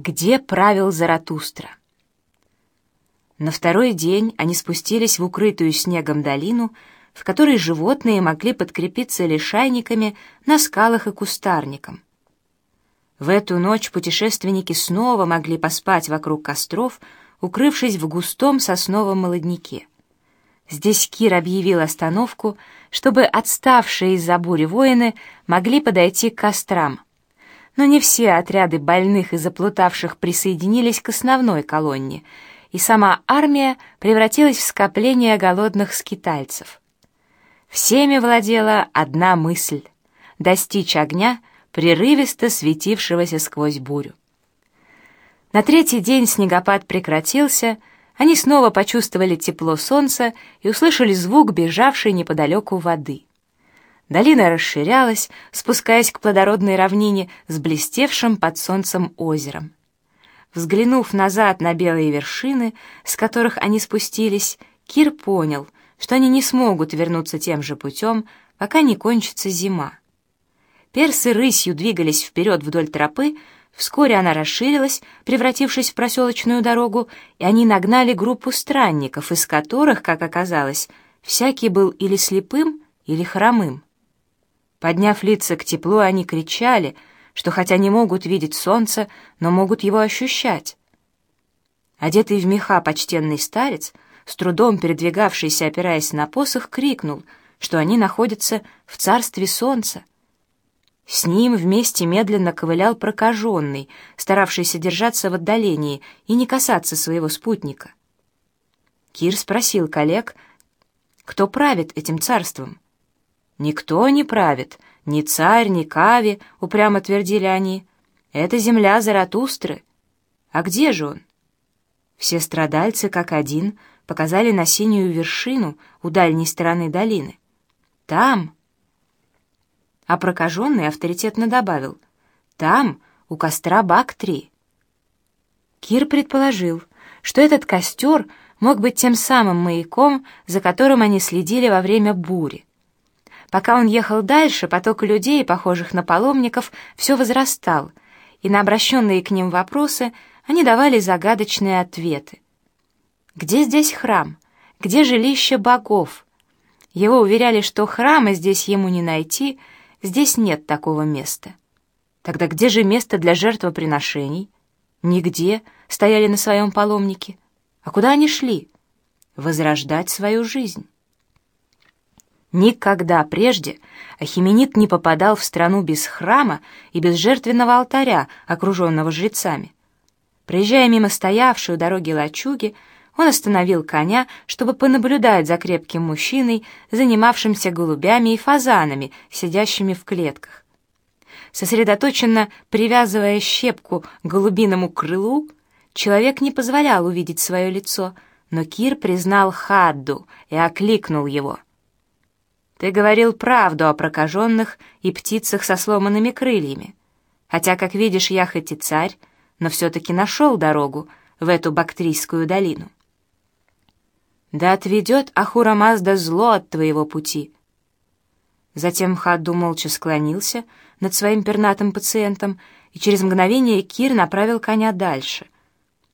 Где правил Заратустра? На второй день они спустились в укрытую снегом долину, в которой животные могли подкрепиться лишайниками на скалах и кустарником. В эту ночь путешественники снова могли поспать вокруг костров, укрывшись в густом сосновом молодняке. Здесь Кир объявил остановку, чтобы отставшие из-за бури воины могли подойти к кострам — но не все отряды больных и заплутавших присоединились к основной колонне, и сама армия превратилась в скопление голодных скитальцев. Всеми владела одна мысль — достичь огня, прерывисто светившегося сквозь бурю. На третий день снегопад прекратился, они снова почувствовали тепло солнца и услышали звук бежавшей неподалеку воды. Долина расширялась, спускаясь к плодородной равнине с блестевшим под солнцем озером. Взглянув назад на белые вершины, с которых они спустились, Кир понял, что они не смогут вернуться тем же путем, пока не кончится зима. Персы рысью двигались вперед вдоль тропы, вскоре она расширилась, превратившись в проселочную дорогу, и они нагнали группу странников, из которых, как оказалось, всякий был или слепым, или хромым. Подняв лица к теплу, они кричали, что хотя не могут видеть солнце, но могут его ощущать. Одетый в меха почтенный старец, с трудом передвигавшийся, опираясь на посох, крикнул, что они находятся в царстве солнца. С ним вместе медленно ковылял прокаженный, старавшийся держаться в отдалении и не касаться своего спутника. Кир спросил коллег, кто правит этим царством. «Никто не правит, ни царь, ни Кави», — упрямо твердили они. «Это земля Заратустры. А где же он?» Все страдальцы, как один, показали на синюю вершину у дальней стороны долины. «Там!» А прокаженный авторитетно добавил. «Там, у костра Бактри». Кир предположил, что этот костер мог быть тем самым маяком, за которым они следили во время бури. Пока он ехал дальше, поток людей, похожих на паломников, все возрастал, и на обращенные к ним вопросы они давали загадочные ответы. Где здесь храм? Где жилище богов? Его уверяли, что храма здесь ему не найти, здесь нет такого места. Тогда где же место для жертвоприношений? Нигде, стояли на своем паломнике. А куда они шли? Возрождать свою жизнь. Никогда прежде Ахименит не попадал в страну без храма и без жертвенного алтаря, окруженного жрецами. Проезжая мимо стоявшей у дороги лачуги, он остановил коня, чтобы понаблюдать за крепким мужчиной, занимавшимся голубями и фазанами, сидящими в клетках. Сосредоточенно привязывая щепку к голубиному крылу, человек не позволял увидеть свое лицо, но Кир признал Хадду и окликнул его — ты говорил правду о прокаженных и птицах со сломанными крыльями. Хотя, как видишь, я хоть и царь, но все-таки нашел дорогу в эту бактрийскую долину. Да отведет Ахура Мазда зло от твоего пути. Затем Хадду молча склонился над своим пернатым пациентом, и через мгновение Кир направил коня дальше.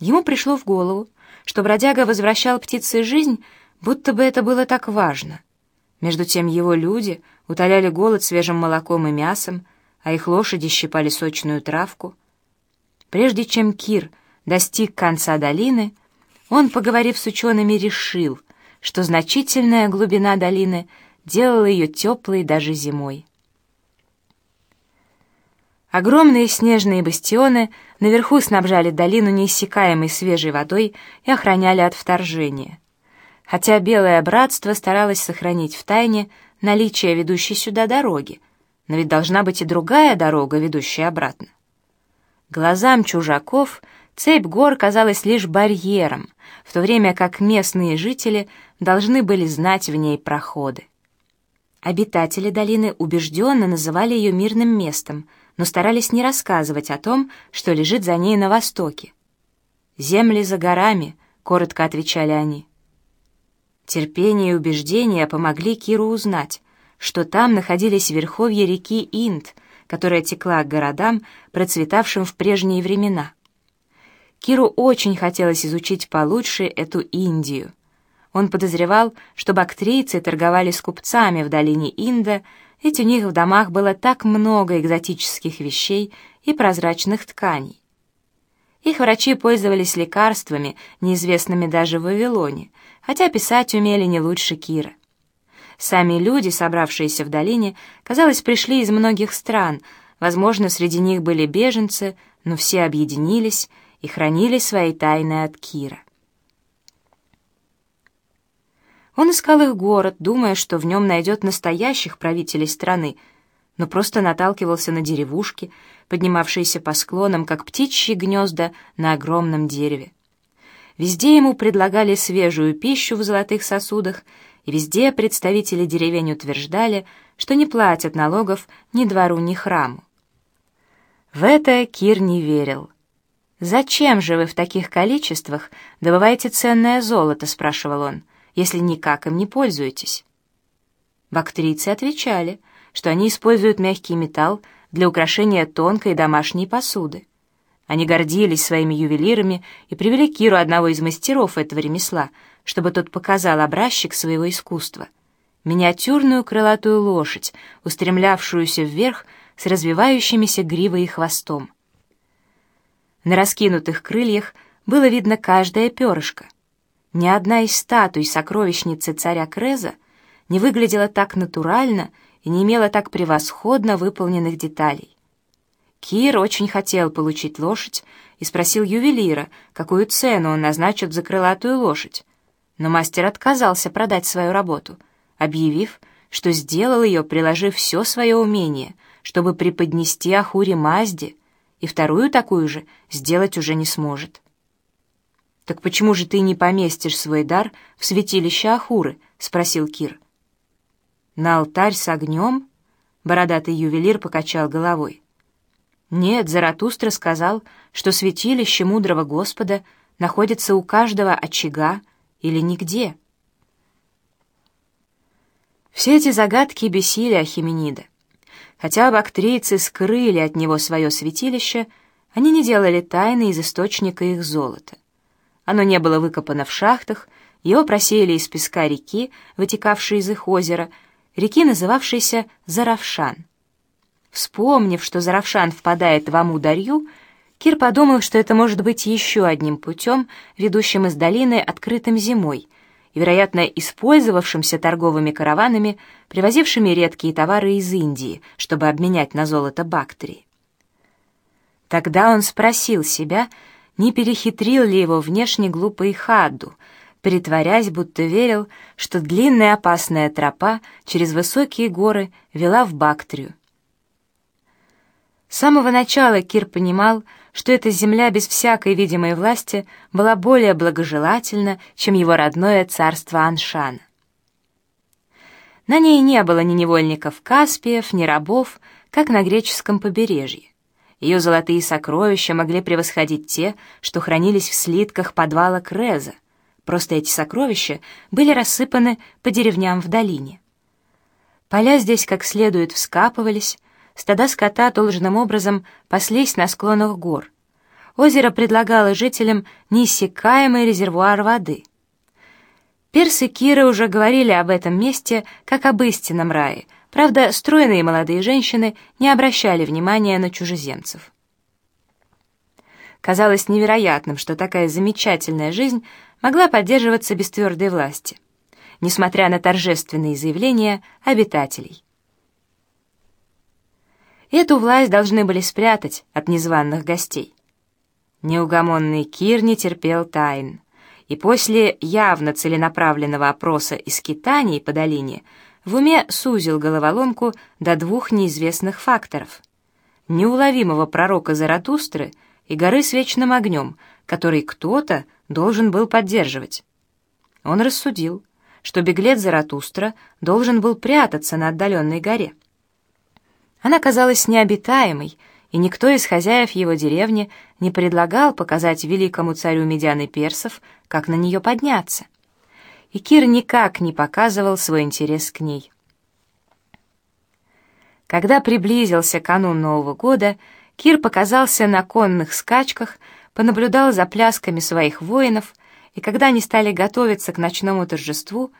Ему пришло в голову, что бродяга возвращал птице жизнь, будто бы это было так важно. Между тем его люди утоляли голод свежим молоком и мясом, а их лошади щипали сочную травку. Прежде чем Кир достиг конца долины, он, поговорив с учеными, решил, что значительная глубина долины делала ее теплой даже зимой. Огромные снежные бастионы наверху снабжали долину неиссякаемой свежей водой и охраняли от вторжения хотя Белое Братство старалось сохранить в тайне наличие ведущей сюда дороги, но ведь должна быть и другая дорога, ведущая обратно. Глазам чужаков цепь гор казалась лишь барьером, в то время как местные жители должны были знать в ней проходы. Обитатели долины убежденно называли ее мирным местом, но старались не рассказывать о том, что лежит за ней на востоке. «Земли за горами», — коротко отвечали они. Терпение и убеждения помогли Киру узнать, что там находились верховья реки Инд, которая текла к городам, процветавшим в прежние времена. Киру очень хотелось изучить получше эту Индию. Он подозревал, что бактрийцы торговали с купцами в долине Инда, ведь у них в домах было так много экзотических вещей и прозрачных тканей. Их врачи пользовались лекарствами, неизвестными даже в Вавилоне, хотя писать умели не лучше Кира. Сами люди, собравшиеся в долине, казалось, пришли из многих стран, возможно, среди них были беженцы, но все объединились и хранили свои тайны от Кира. Он искал их город, думая, что в нем найдет настоящих правителей страны, но просто наталкивался на деревушки, поднимавшиеся по склонам, как птичьи гнезда на огромном дереве. Везде ему предлагали свежую пищу в золотых сосудах, и везде представители деревень утверждали, что не платят налогов ни двору, ни храму. В это Кир не верил. «Зачем же вы в таких количествах добываете ценное золото?» — спрашивал он, «если никак им не пользуетесь». Бактрийцы отвечали — что они используют мягкий металл для украшения тонкой домашней посуды. Они гордились своими ювелирами и привели Киру одного из мастеров этого ремесла, чтобы тот показал образчик своего искусства. Миниатюрную крылатую лошадь, устремлявшуюся вверх с развивающимися гривой и хвостом. На раскинутых крыльях было видно каждое перышко. Ни одна из статуй сокровищницы царя Креза не выглядела так натурально и не имела так превосходно выполненных деталей. Кир очень хотел получить лошадь и спросил ювелира, какую цену он назначит за крылатую лошадь. Но мастер отказался продать свою работу, объявив, что сделал ее, приложив все свое умение, чтобы преподнести Ахуре Мазде, и вторую такую же сделать уже не сможет. «Так почему же ты не поместишь свой дар в святилище Ахуры?» — спросил Кир. «На алтарь с огнем?» — бородатый ювелир покачал головой. «Нет, Заратустра сказал, что святилище мудрого Господа находится у каждого очага или нигде». Все эти загадки бесили Ахименида. Хотя бактрийцы скрыли от него свое святилище, они не делали тайны из источника их золота. Оно не было выкопано в шахтах, его просеяли из песка реки, вытекавшей из их озера, реки, называвшейся Заравшан. Вспомнив, что Заравшан впадает в Амударью, Кир подумал, что это может быть еще одним путем, ведущим из долины открытым зимой, и, вероятно, использовавшимся торговыми караванами, привозившими редкие товары из Индии, чтобы обменять на золото Бактрии. Тогда он спросил себя, не перехитрил ли его внешне глупый Хадду, притворясь, будто верил, что длинная опасная тропа через высокие горы вела в Бактрию. С самого начала Кир понимал, что эта земля без всякой видимой власти была более благожелательна, чем его родное царство Аншана. На ней не было ни невольников Каспиев, ни рабов, как на греческом побережье. Ее золотые сокровища могли превосходить те, что хранились в слитках подвала Креза — Просто эти сокровища были рассыпаны по деревням в долине. Поля здесь как следует вскапывались, стада скота должным образом паслись на склонах гор. Озеро предлагало жителям неиссякаемый резервуар воды. Персы Киры уже говорили об этом месте как об истинном рае, правда, стройные молодые женщины не обращали внимания на чужеземцев. Казалось невероятным, что такая замечательная жизнь могла поддерживаться без твердой власти, несмотря на торжественные заявления обитателей. Эту власть должны были спрятать от незваных гостей. Неугомонный Кир не терпел тайн, и после явно целенаправленного опроса и скитаний по долине в уме сузил головоломку до двух неизвестных факторов — неуловимого пророка Заратустры и горы с вечным огнем, который кто-то должен был поддерживать. Он рассудил, что беглец Заратустра должен был прятаться на отдаленной горе. Она казалась необитаемой, и никто из хозяев его деревни не предлагал показать великому царю медян персов, как на нее подняться. И Кир никак не показывал свой интерес к ней. Когда приблизился канун Нового года, Кир показался на конных скачках понаблюдал за плясками своих воинов, и когда они стали готовиться к ночному торжеству,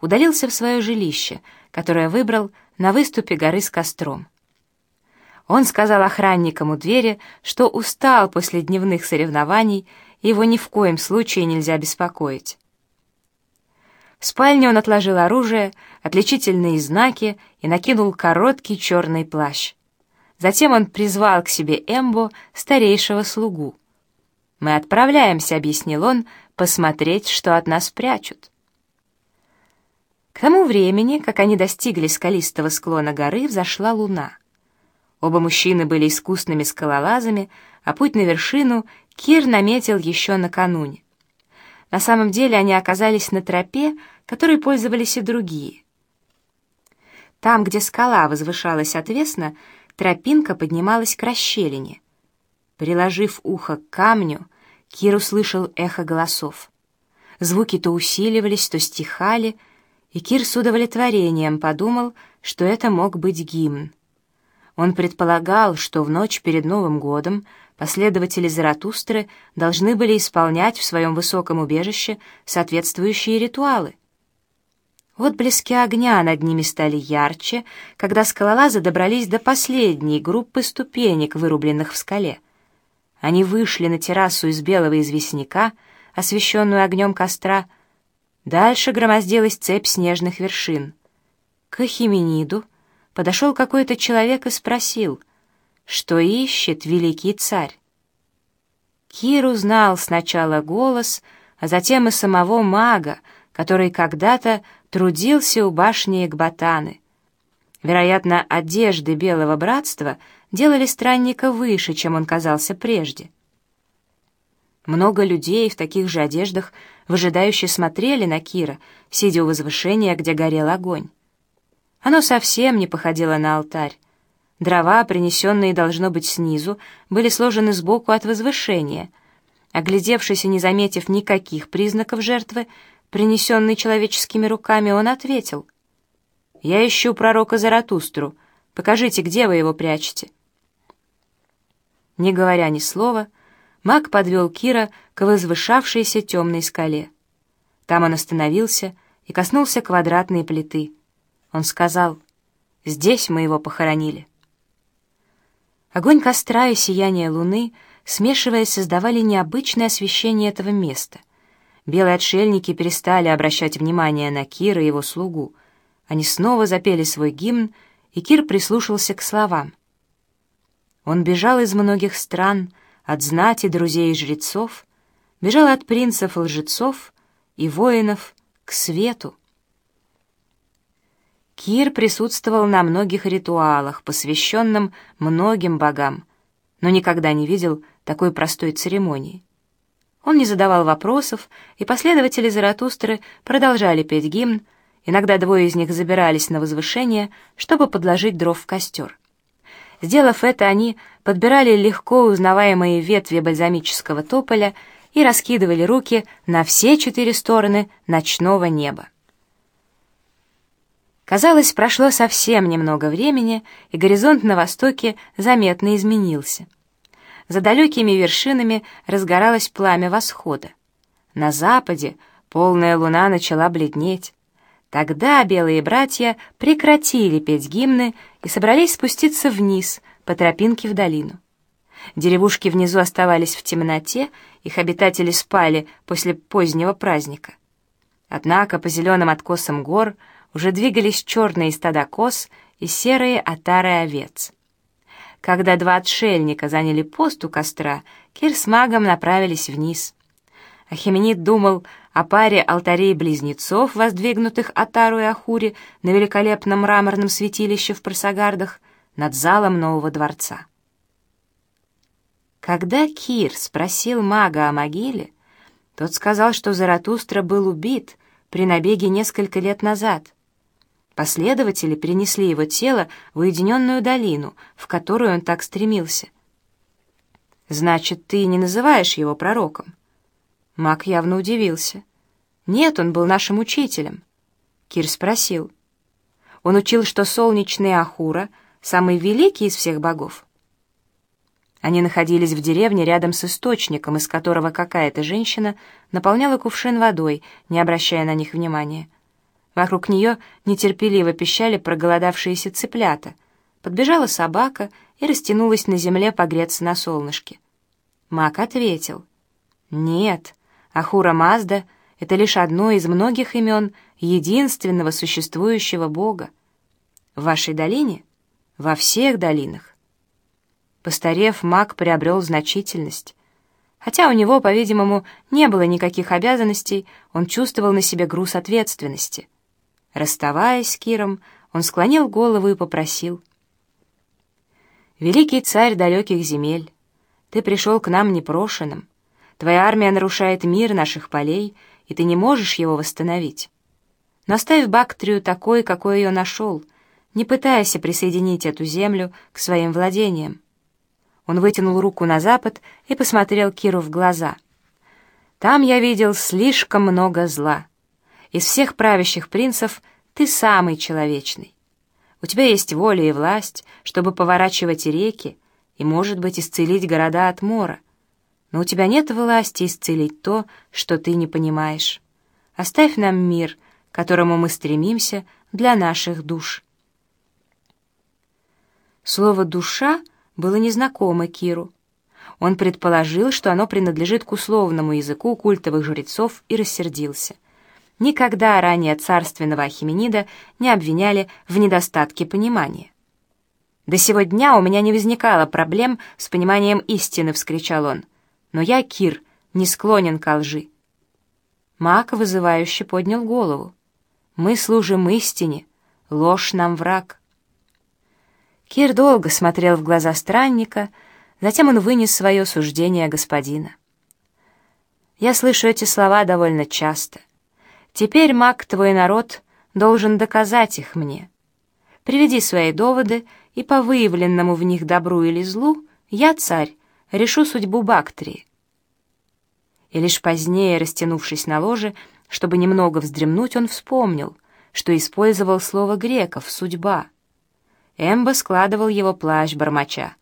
удалился в свое жилище, которое выбрал на выступе горы с костром. Он сказал охранникам у двери, что устал после дневных соревнований, и его ни в коем случае нельзя беспокоить. В спальне он отложил оружие, отличительные знаки и накинул короткий черный плащ. Затем он призвал к себе Эмбо, старейшего слугу. «Мы отправляемся», — объяснил он, — «посмотреть, что от нас прячут». К тому времени, как они достигли скалистого склона горы, взошла луна. Оба мужчины были искусными скалолазами, а путь на вершину Кир наметил еще накануне. На самом деле они оказались на тропе, которой пользовались и другие. Там, где скала возвышалась отвесно, тропинка поднималась к расщелине. Приложив ухо к камню, Кир услышал эхо голосов. Звуки то усиливались, то стихали, и Кир с удовлетворением подумал, что это мог быть гимн. Он предполагал, что в ночь перед Новым годом последователи Заратустры должны были исполнять в своем высоком убежище соответствующие ритуалы. Вот блески огня над ними стали ярче, когда скалолазы добрались до последней группы ступенек, вырубленных в скале. Они вышли на террасу из белого известняка, освещенную огнем костра. Дальше громоздилась цепь снежных вершин. К Ахимениду подошел какой-то человек и спросил, что ищет великий царь. Кир узнал сначала голос, а затем и самого мага, который когда-то трудился у башни Экбатаны. Вероятно, одежды Белого Братства делали странника выше, чем он казался прежде. Много людей в таких же одеждах выжидающе смотрели на Кира, сидя у возвышения, где горел огонь. Оно совсем не походило на алтарь. Дрова, принесенные, должно быть, снизу, были сложены сбоку от возвышения. Оглядевшись и не заметив никаких признаков жертвы, принесенной человеческими руками, он ответил. «Я ищу пророка Заратустру. Покажите, где вы его прячете». Не говоря ни слова, маг подвел Кира к возвышавшейся темной скале. Там он остановился и коснулся квадратной плиты — он сказал, «Здесь мы его похоронили». Огонь костра и сияние луны, смешиваясь, создавали необычное освещение этого места. Белые отшельники перестали обращать внимание на Кира и его слугу. Они снова запели свой гимн, и Кир прислушался к словам. Он бежал из многих стран, от знати, друзей и жрецов, бежал от принцев и лжецов и воинов к свету. Кир присутствовал на многих ритуалах, посвященным многим богам, но никогда не видел такой простой церемонии. Он не задавал вопросов, и последователи Заратустры продолжали петь гимн, иногда двое из них забирались на возвышение, чтобы подложить дров в костер. Сделав это, они подбирали легко узнаваемые ветви бальзамического тополя и раскидывали руки на все четыре стороны ночного неба. Казалось, прошло совсем немного времени, и горизонт на востоке заметно изменился. За далекими вершинами разгоралось пламя восхода. На западе полная луна начала бледнеть. Тогда белые братья прекратили петь гимны и собрались спуститься вниз по тропинке в долину. Деревушки внизу оставались в темноте, их обитатели спали после позднего праздника. Однако по зеленым откосам гор — уже двигались черные стада коз и серые отары овец. Когда два отшельника заняли пост у костра, Кир с магом направились вниз. Ахименид думал о паре алтарей-близнецов, воздвигнутых Атару и Ахури на великолепном мраморном святилище в Просагардах над залом нового дворца. Когда Кир спросил мага о могиле, тот сказал, что Заратустра был убит при набеге несколько лет назад. Последователи перенесли его тело в уединенную долину, в которую он так стремился. «Значит, ты не называешь его пророком?» Мак явно удивился. «Нет, он был нашим учителем». Кир спросил. «Он учил, что солнечный Ахура — самый великий из всех богов?» Они находились в деревне рядом с источником, из которого какая-то женщина наполняла кувшин водой, не обращая на них внимания. Вокруг нее нетерпеливо пищали проголодавшиеся цыплята. Подбежала собака и растянулась на земле погреться на солнышке. Мак ответил. «Нет, Ахура Мазда — это лишь одно из многих имен единственного существующего Бога. В вашей долине? Во всех долинах. Постарев, маг приобрел значительность. Хотя у него, по-видимому, не было никаких обязанностей, он чувствовал на себе груз ответственности. Расставаясь с Киром, он склонил голову и попросил. «Великий царь далеких земель, ты пришел к нам непрошенным. Твоя армия нарушает мир наших полей, и ты не можешь его восстановить. Но оставь Бактрию такой, какой ее нашел, не пытайся присоединить эту землю к своим владениям. Он вытянул руку на запад и посмотрел Киру в глаза. «Там я видел слишком много зла. Из всех правящих принцев ты самый человечный. У тебя есть воля и власть, чтобы поворачивать реки и, может быть, исцелить города от мора. Но у тебя нет власти исцелить то, что ты не понимаешь. Оставь нам мир, к которому мы стремимся для наших душ». Слово «душа» было незнакомо Киру. Он предположил, что оно принадлежит к условному языку культовых жрецов и рассердился. Никогда ранее царственного Ахименида не обвиняли в недостатке понимания. «До сего дня у меня не возникало проблем с пониманием истины», — вскричал он. «Но я, Кир, не склонен к лжи». Мак вызывающе поднял голову. «Мы служим истине, ложь нам враг». Кир долго смотрел в глаза странника, затем он вынес свое суждение господина. «Я слышу эти слова довольно часто. Теперь, маг, твой народ должен доказать их мне. Приведи свои доводы, и по выявленному в них добру или злу я, царь, решу судьбу Бактрии». И лишь позднее, растянувшись на ложе, чтобы немного вздремнуть, он вспомнил, что использовал слово греков «судьба». Эмбо складывал его плащ бормоча.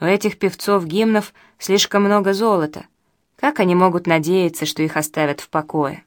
У этих певцов гимнов слишком много золота. Как они могут надеяться, что их оставят в покое?